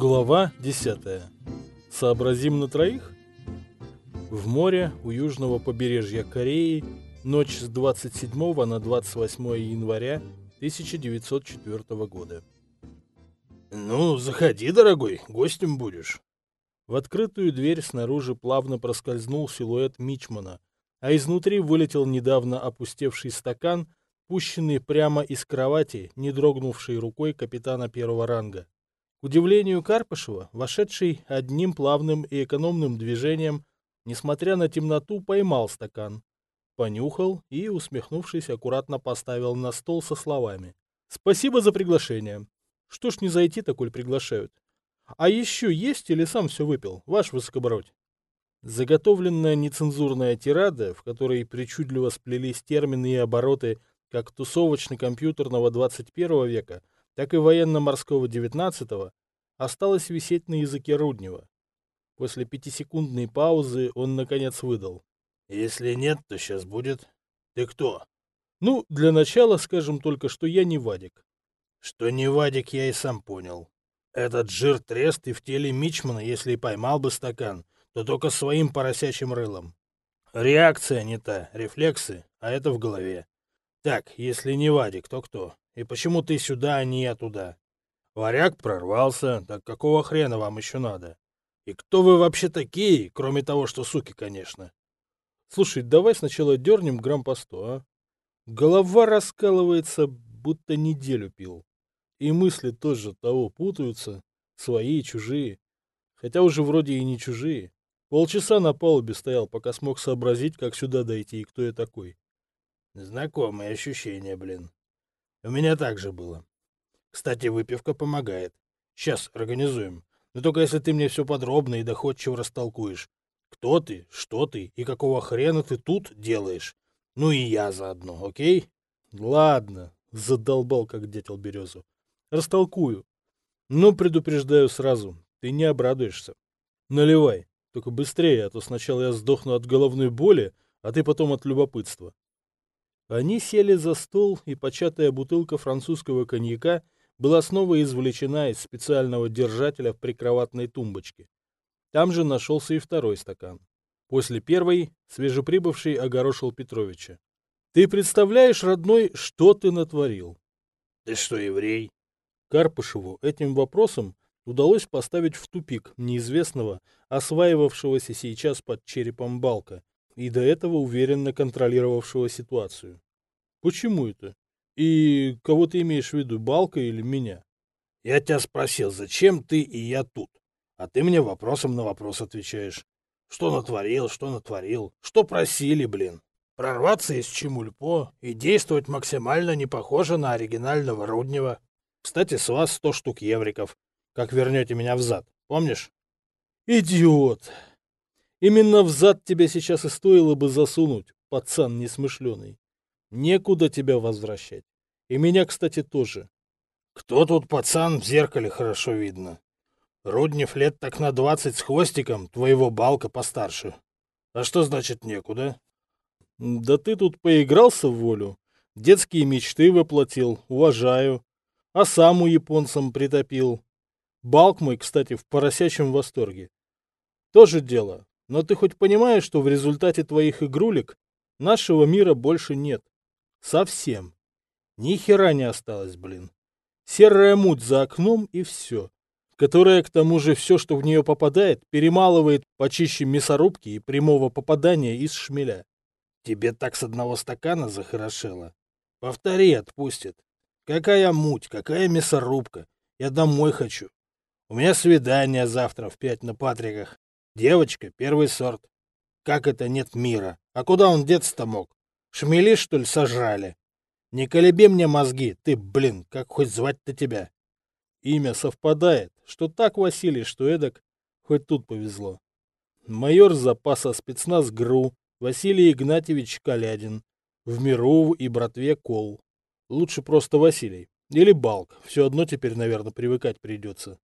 Глава 10. Сообразим на троих? В море у южного побережья Кореи ночь с 27 на 28 января 1904 года. «Ну, заходи, дорогой, гостем будешь». В открытую дверь снаружи плавно проскользнул силуэт Мичмана, а изнутри вылетел недавно опустевший стакан, пущенный прямо из кровати, не дрогнувшей рукой капитана первого ранга. К удивлению Карпышева, вошедший одним плавным и экономным движением, несмотря на темноту, поймал стакан, понюхал и, усмехнувшись, аккуратно поставил на стол со словами. «Спасибо за приглашение. Что ж не зайти, такой приглашают. А еще есть или сам все выпил, ваш высокобородь?» Заготовленная нецензурная тирада, в которой причудливо сплелись термины и обороты как тусовочно-компьютерного 21 века, так и военно-морского 19-го, осталась висеть на языке Руднева. После пятисекундной паузы он, наконец, выдал. «Если нет, то сейчас будет. Ты кто?» «Ну, для начала скажем только, что я не Вадик». «Что не Вадик, я и сам понял. Этот жир трест и в теле Мичмана, если и поймал бы стакан, то только своим поросячьим рылом. Реакция не та, рефлексы, а это в голове. Так, если не Вадик, то кто? И почему ты сюда, а не я туда? Варяг прорвался, так какого хрена вам еще надо? И кто вы вообще такие, кроме того, что суки, конечно? Слушай, давай сначала дернем грамм по сто, а? Голова раскалывается, будто неделю пил. И мысли тоже того путаются, свои и чужие. Хотя уже вроде и не чужие. Полчаса на палубе стоял, пока смог сообразить, как сюда дойти и кто я такой. Знакомые ощущения, блин. У меня так же было. Кстати, выпивка помогает. Сейчас организуем. Но только если ты мне все подробно и доходчиво растолкуешь. Кто ты, что ты и какого хрена ты тут делаешь. Ну и я заодно, окей? Ладно, задолбал, как дятел березу. Растолкую. Но предупреждаю сразу, ты не обрадуешься. Наливай. Только быстрее, а то сначала я сдохну от головной боли, а ты потом от любопытства. Они сели за стол, и початая бутылка французского коньяка была снова извлечена из специального держателя в прикроватной тумбочке. Там же нашелся и второй стакан. После первой свежеприбывший огорошил Петровича. — Ты представляешь, родной, что ты натворил? — Ты что, еврей? Карпышеву этим вопросом удалось поставить в тупик неизвестного, осваивавшегося сейчас под черепом Балка и до этого уверенно контролировавшего ситуацию. Почему это? И кого ты имеешь в виду, Балка или меня? Я тебя спросил, зачем ты и я тут? А ты мне вопросом на вопрос отвечаешь. Что натворил, что натворил, что просили, блин. Прорваться из Чемульпо и действовать максимально не похоже на оригинального Руднева. Кстати, с вас сто штук евриков как вернете меня взад, помнишь? Идиот! Именно взад тебя сейчас и стоило бы засунуть, пацан несмышленый. Некуда тебя возвращать. И меня, кстати, тоже. Кто тут пацан, в зеркале хорошо видно. Руднев лет так на двадцать с хвостиком, твоего балка постарше. А что значит некуда? Да ты тут поигрался в волю. Детские мечты воплотил, уважаю. А сам у японцам притопил. Балк мой, кстати, в поросячьем восторге. Тоже дело. Но ты хоть понимаешь, что в результате твоих игрулек нашего мира больше нет? Совсем. Ни хера не осталось, блин. Серая муть за окном и все. Которая, к тому же, все, что в нее попадает, перемалывает почище мясорубки и прямого попадания из шмеля. Тебе так с одного стакана захорошело. Повтори, отпустит. Какая муть, какая мясорубка. Я домой хочу. У меня свидание завтра в пять на Патриках. Девочка, первый сорт. Как это нет мира? А куда он деться-то мог? Шмели, что ли, сожрали? Не колеби мне мозги, ты, блин, как хоть звать-то тебя? Имя совпадает, что так, Василий, что эдак, хоть тут повезло. Майор запаса спецназ ГРУ Василий Игнатьевич Калядин. В миру и братве Кол. Лучше просто Василий. Или Балк. Все одно теперь, наверное, привыкать придется.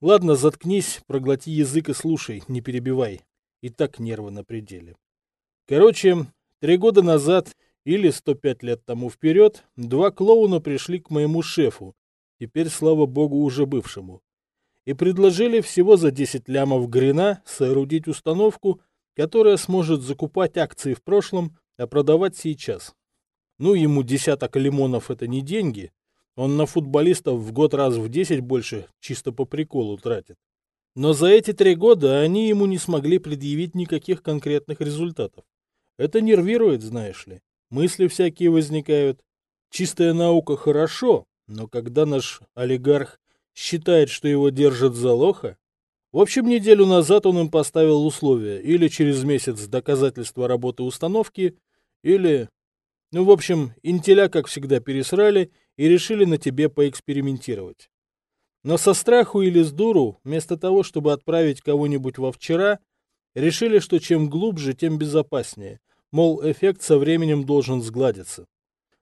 Ладно, заткнись, проглоти язык и слушай, не перебивай. И так нервы на пределе. Короче, три года назад или 105 лет тому вперед два клоуна пришли к моему шефу, теперь, слава богу, уже бывшему. и предложили всего за 10 лямов грина соорудить установку, которая сможет закупать акции в прошлом, а продавать сейчас. Ну, ему десяток лимонов это не деньги, он на футболистов в год раз в 10 больше чисто по приколу тратит. Но за эти три года они ему не смогли предъявить никаких конкретных результатов. Это нервирует, знаешь ли. Мысли всякие возникают. Чистая наука хорошо, но когда наш олигарх считает, что его держат за лоха... В общем, неделю назад он им поставил условия. Или через месяц доказательства работы установки, или... Ну, в общем, интеля, как всегда, пересрали и решили на тебе поэкспериментировать. Но со страху или с дуру, вместо того, чтобы отправить кого-нибудь во вчера, решили, что чем глубже, тем безопаснее. Мол, эффект со временем должен сгладиться.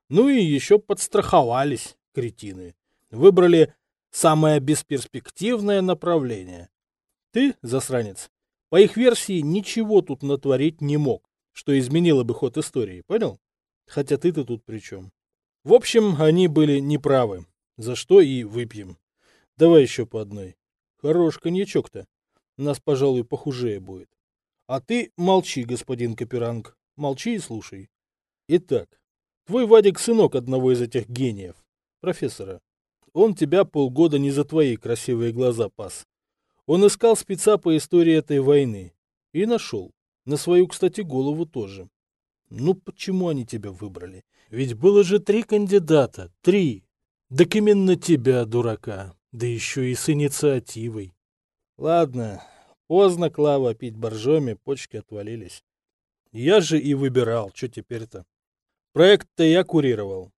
Ну и еще подстраховались, кретины. Выбрали самое бесперспективное направление. Ты, засранец, по их версии ничего тут натворить не мог, что изменило бы ход истории, понял? Хотя ты-то тут при чем? В общем, они были неправы, за что и выпьем. Давай еще по одной. Хорош коньячок-то. Нас, пожалуй, похуже будет. А ты молчи, господин Каперанг. Молчи и слушай. Итак, твой Вадик сынок одного из этих гениев, профессора. Он тебя полгода не за твои красивые глаза пас. Он искал спеца по истории этой войны. И нашел. На свою, кстати, голову тоже. Ну, почему они тебя выбрали? Ведь было же три кандидата. Три. Так именно тебя, дурака. Да еще и с инициативой. Ладно, поздно, Клава, пить боржоми, почки отвалились. Я же и выбирал, что теперь-то. Проект-то я курировал.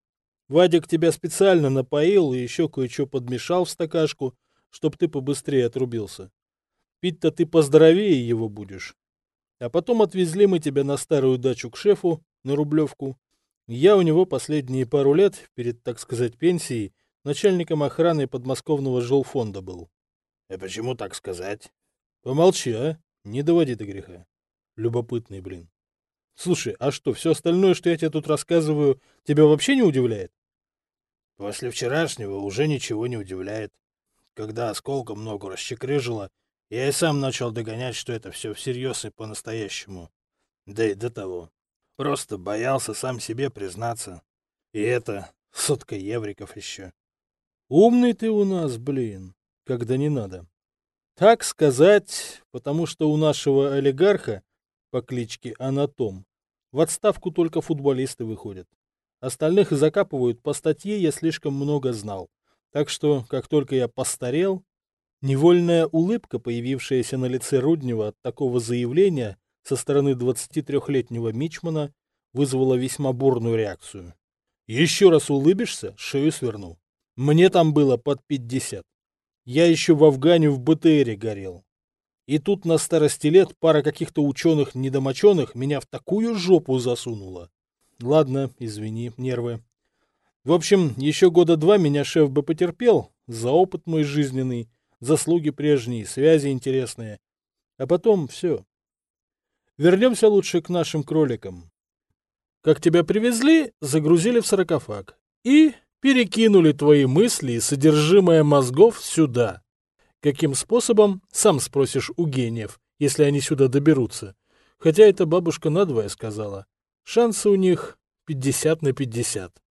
Вадик тебя специально напоил и еще кое-что подмешал в стакашку, чтоб ты побыстрее отрубился. Пить-то ты поздоровее его будешь. А потом отвезли мы тебя на старую дачу к шефу, на Рублевку. Я у него последние пару лет, перед, так сказать, пенсией, начальником охраны подмосковного жилфонда был. — А почему так сказать? — Помолчи, а? Не доводи до греха. Любопытный, блин. Слушай, а что, все остальное, что я тебе тут рассказываю, тебя вообще не удивляет? После вчерашнего уже ничего не удивляет. Когда осколка много расчекрыжило, я и сам начал догонять, что это все всерьез и по-настоящему. Да и до того. Просто боялся сам себе признаться. И это сотка евриков еще. Умный ты у нас, блин, когда не надо. Так сказать, потому что у нашего олигарха по кличке Анатом в отставку только футболисты выходят. Остальных закапывают по статье «Я слишком много знал». Так что, как только я постарел, невольная улыбка, появившаяся на лице Руднева от такого заявления со стороны 23-летнего Мичмана, вызвала весьма бурную реакцию. Еще раз улыбишься, шею сверну. Мне там было под 50. Я еще в Афгане в БТРе горел. И тут на старости лет пара каких-то ученых-недомоченых меня в такую жопу засунула. Ладно, извини, нервы. В общем, еще года два меня шеф бы потерпел за опыт мой жизненный, заслуги прежние, связи интересные. А потом все. Вернемся лучше к нашим кроликам. Как тебя привезли, загрузили в саркофаг. И перекинули твои мысли и содержимое мозгов сюда. Каким способом, сам спросишь у гениев, если они сюда доберутся. Хотя эта бабушка надвое сказала. Шансы у них 50 на 50.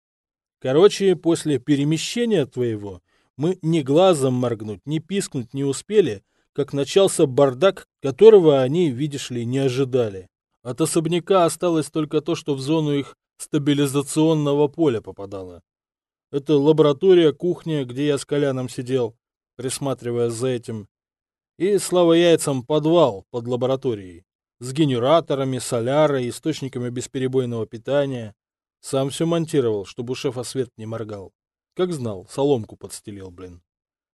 Короче, после перемещения твоего мы ни глазом моргнуть, ни пискнуть не успели, как начался бардак, которого они, видишь ли, не ожидали. От особняка осталось только то, что в зону их стабилизационного поля попадало. Это лаборатория, кухня, где я с Коляном сидел, присматривая за этим. И, слава яйцам, подвал под лабораторией. С генераторами, солярой, источниками бесперебойного питания. Сам все монтировал, чтобы у шефа свет не моргал. Как знал, соломку подстелил, блин.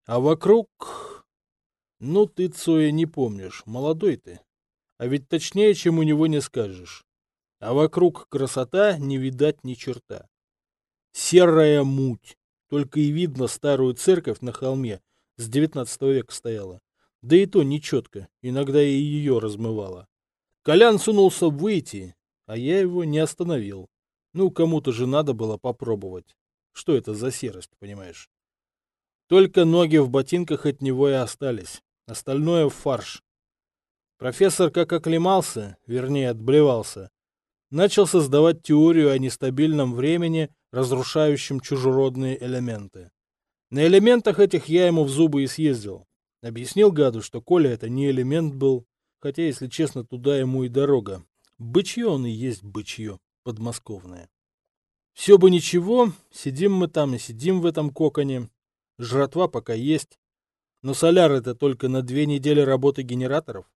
А вокруг... Ну, ты, Цоя, не помнишь, молодой ты. А ведь точнее, чем у него не скажешь. А вокруг красота не видать ни черта. Серая муть. Только и видно старую церковь на холме с девятнадцатого века стояла. Да и то нечетко, иногда и ее размывало. Колян сунулся выйти, а я его не остановил. Ну, кому-то же надо было попробовать. Что это за серость, понимаешь? Только ноги в ботинках от него и остались. Остальное фарш. Профессор как оклемался, вернее отблевался, начал создавать теорию о нестабильном времени, разрушающем чужеродные элементы. На элементах этих я ему в зубы и съездил. Объяснил гаду, что Коля это не элемент был, хотя, если честно, туда ему и дорога. Бычье он и есть бычье, подмосковное. Все бы ничего, сидим мы там и сидим в этом коконе. Жратва пока есть. Но соляр это только на две недели работы генераторов.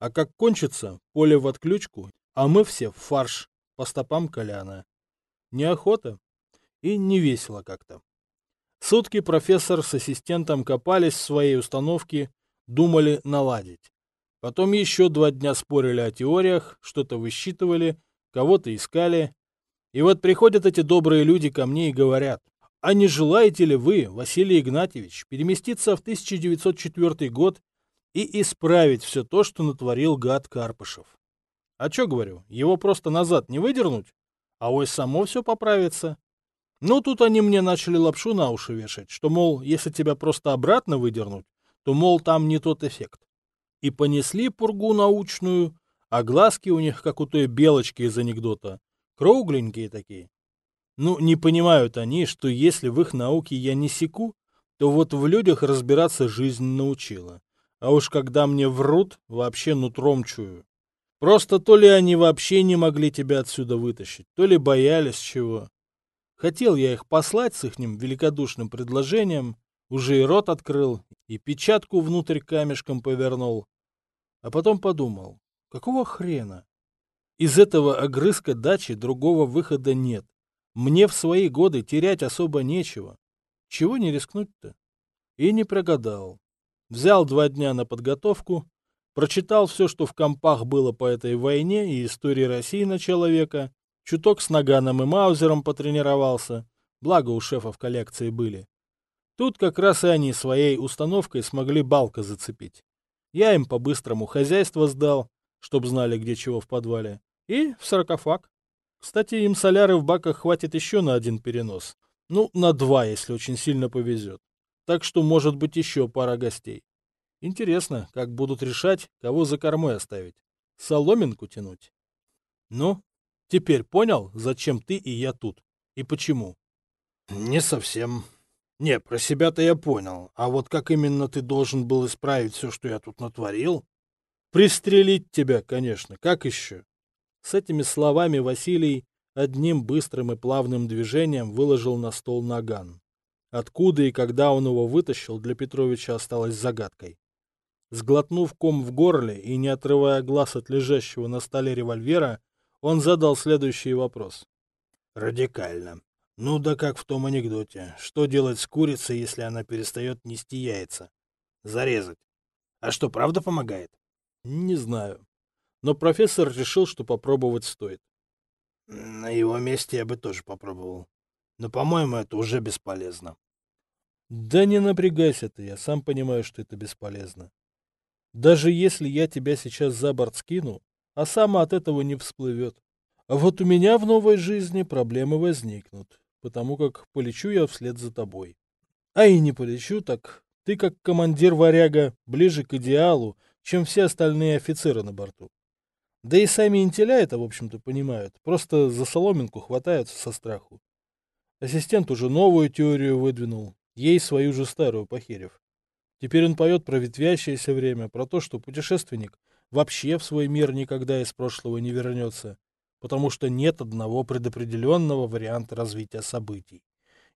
А как кончится, поле в отключку, а мы все в фарш, по стопам Коляна. Неохота и не весело как-то. Сутки профессор с ассистентом копались в своей установке, думали наладить. Потом еще два дня спорили о теориях, что-то высчитывали, кого-то искали. И вот приходят эти добрые люди ко мне и говорят, а не желаете ли вы, Василий Игнатьевич, переместиться в 1904 год и исправить все то, что натворил гад Карпышев? А что говорю, его просто назад не выдернуть? А ось само все поправится. Ну, тут они мне начали лапшу на уши вешать, что, мол, если тебя просто обратно выдернуть, то, мол, там не тот эффект. И понесли пургу научную, а глазки у них, как у той белочки из анекдота, кругленькие такие. Ну, не понимают они, что если в их науке я не секу, то вот в людях разбираться жизнь научила. А уж когда мне врут, вообще нутром чую. Просто то ли они вообще не могли тебя отсюда вытащить, то ли боялись чего. Хотел я их послать с ихним великодушным предложением, уже и рот открыл, и печатку внутрь камешком повернул. А потом подумал, какого хрена? Из этого огрызка дачи другого выхода нет. Мне в свои годы терять особо нечего. Чего не рискнуть-то? И не прогадал. Взял два дня на подготовку, прочитал все, что в компах было по этой войне и истории России начала века, Чуток с Наганом и Маузером потренировался, благо у шефа в коллекции были. Тут как раз и они своей установкой смогли балка зацепить. Я им по-быстрому хозяйство сдал, чтоб знали, где чего в подвале, и в саркофаг. Кстати, им соляры в баках хватит еще на один перенос. Ну, на два, если очень сильно повезет. Так что может быть еще пара гостей. Интересно, как будут решать, кого за кормой оставить. Соломинку тянуть? Ну, Теперь понял, зачем ты и я тут? И почему? Не совсем. Не, про себя-то я понял. А вот как именно ты должен был исправить все, что я тут натворил? Пристрелить тебя, конечно. Как еще? С этими словами Василий одним быстрым и плавным движением выложил на стол наган. Откуда и когда он его вытащил, для Петровича осталось загадкой. Сглотнув ком в горле и не отрывая глаз от лежащего на столе револьвера, он задал следующий вопрос. Радикально. Ну да как в том анекдоте. Что делать с курицей, если она перестает нести яйца? Зарезать. А что, правда помогает? Не знаю. Но профессор решил, что попробовать стоит. На его месте я бы тоже попробовал. Но, по-моему, это уже бесполезно. Да не напрягайся ты, я сам понимаю, что это бесполезно. Даже если я тебя сейчас за борт скину, а сам от этого не всплывет. А вот у меня в новой жизни проблемы возникнут, потому как полечу я вслед за тобой. А и не полечу, так ты как командир варяга ближе к идеалу, чем все остальные офицеры на борту. Да и сами интеля это, в общем-то, понимают, просто за соломинку хватаются со страху. Ассистент уже новую теорию выдвинул, ей свою же старую похерив. Теперь он поет про ветвящееся время, про то, что путешественник вообще в свой мир никогда из прошлого не вернется, потому что нет одного предопределенного варианта развития событий.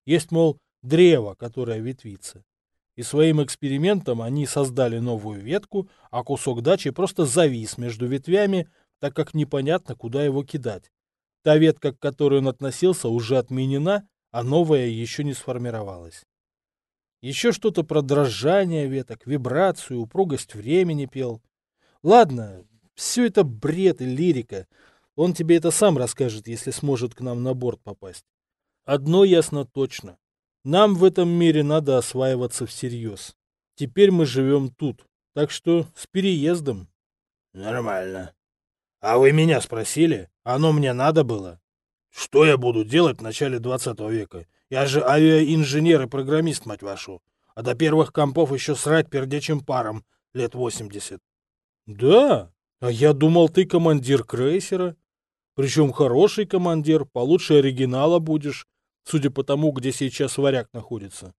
Есть, мол, древо, которое ветвится. И своим экспериментом они создали новую ветку, а кусок дачи просто завис между ветвями, так как непонятно, куда его кидать. Та ветка, к которой он относился, уже отменена, а новая еще не сформировалась. Еще что-то про дрожание веток, вибрацию, упругость времени пел. Ладно, все это бред и лирика. Он тебе это сам расскажет, если сможет к нам на борт попасть. Одно ясно точно. Нам в этом мире надо осваиваться всерьез. Теперь мы живем тут. Так что с переездом. Нормально. А вы меня спросили? Оно мне надо было? Что я буду делать в начале 20 века? Я же авиаинженер и программист, мать вашу. А до первых компов еще срать пердячим паром лет восемьдесят. Да? А я думал, ты командир крейсера. Причем хороший командир, получше оригинала будешь, судя по тому, где сейчас варяг находится.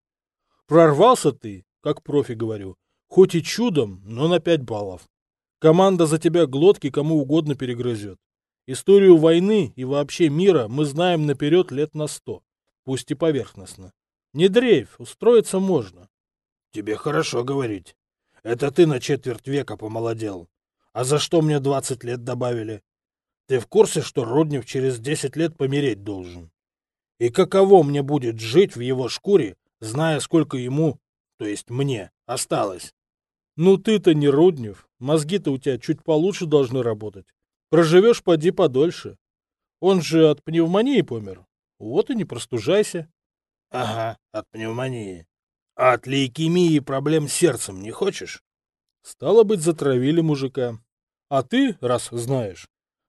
Прорвался ты, как профи говорю, хоть и чудом, но на пять баллов. Команда за тебя глотки кому угодно перегрызет. Историю войны и вообще мира мы знаем наперед лет на сто, пусть и поверхностно. Не дрейф, устроиться можно. Тебе хорошо говорить. Это ты на четверть века помолодел. А за что мне двадцать лет добавили? Ты в курсе, что Руднев через десять лет помереть должен? И каково мне будет жить в его шкуре, зная, сколько ему, то есть мне, осталось? Ну ты-то не Руднев, мозги-то у тебя чуть получше должны работать. Проживешь, поди подольше. Он же от пневмонии помер. Вот и не простужайся. Ага, от пневмонии. А от лейкемии проблем с сердцем не хочешь? Стало быть, затравили мужика. А ты, раз знаешь,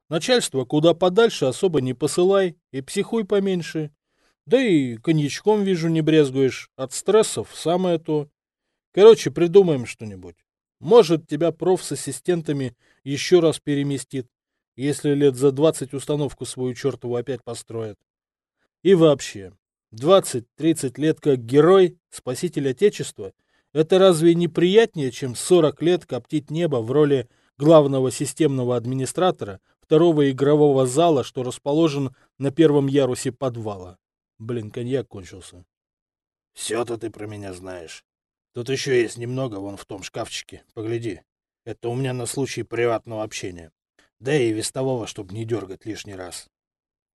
начальство куда подальше особо не посылай и психуй поменьше. Да и коньячком, вижу, не брезгуешь. От стрессов самое то. Короче, придумаем что-нибудь. Может, тебя проф с ассистентами еще раз переместит, если лет за двадцать установку свою чертову опять построят. И вообще, двадцать-тридцать лет как герой, спаситель Отечества, это разве не приятнее, чем сорок лет коптить небо в роли главного системного администратора второго игрового зала, что расположен на первом ярусе подвала? Блин, коньяк кончился. Все-то ты про меня знаешь. Тут еще есть немного вон в том шкафчике. Погляди. Это у меня на случай приватного общения. Да и вестового, чтобы не дергать лишний раз.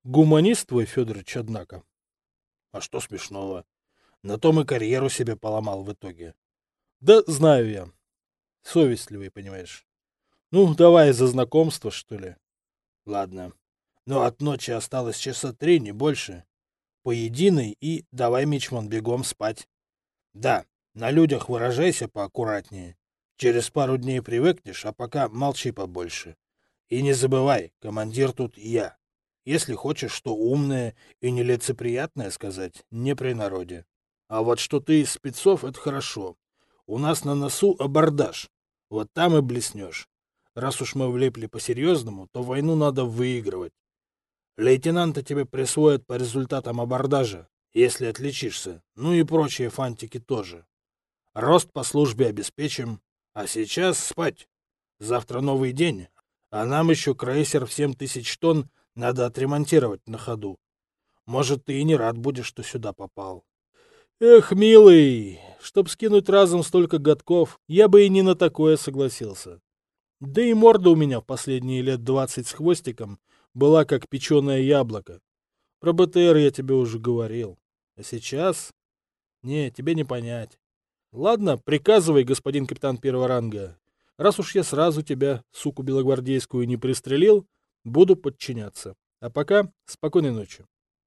Гуманист твой, Федорович, однако. А что смешного? На том и карьеру себе поломал в итоге. Да знаю я. Совестливый, понимаешь. Ну, давай за знакомство, что ли. Ладно. Но от ночи осталось часа три, не больше. Поединый и давай, Мичман, бегом спать. Да, на людях выражайся поаккуратнее. Через пару дней привыкнешь, а пока молчи побольше. И не забывай, командир тут я. Если хочешь что умное и нелицеприятное сказать, не при народе. А вот что ты из спецов, это хорошо. У нас на носу абордаж. Вот там и блеснешь. Раз уж мы влепли по-серьезному, то войну надо выигрывать. Лейтенанта тебе присвоят по результатам абордажа, если отличишься. Ну и прочие фантики тоже. Рост по службе обеспечим. А сейчас спать. Завтра новый день, а нам еще крейсер в семь тысяч тонн надо отремонтировать на ходу. Может, ты и не рад будешь, что сюда попал. Эх, милый, чтоб скинуть разом столько годков, я бы и не на такое согласился. Да и морда у меня в последние лет двадцать с хвостиком была как печеное яблоко. Про БТР я тебе уже говорил. А сейчас... Не, тебе не понять. Ладно, приказывай, господин капитан первого ранга. Раз уж я сразу тебя, суку белогвардейскую, не пристрелил, буду подчиняться. А пока спокойной ночи.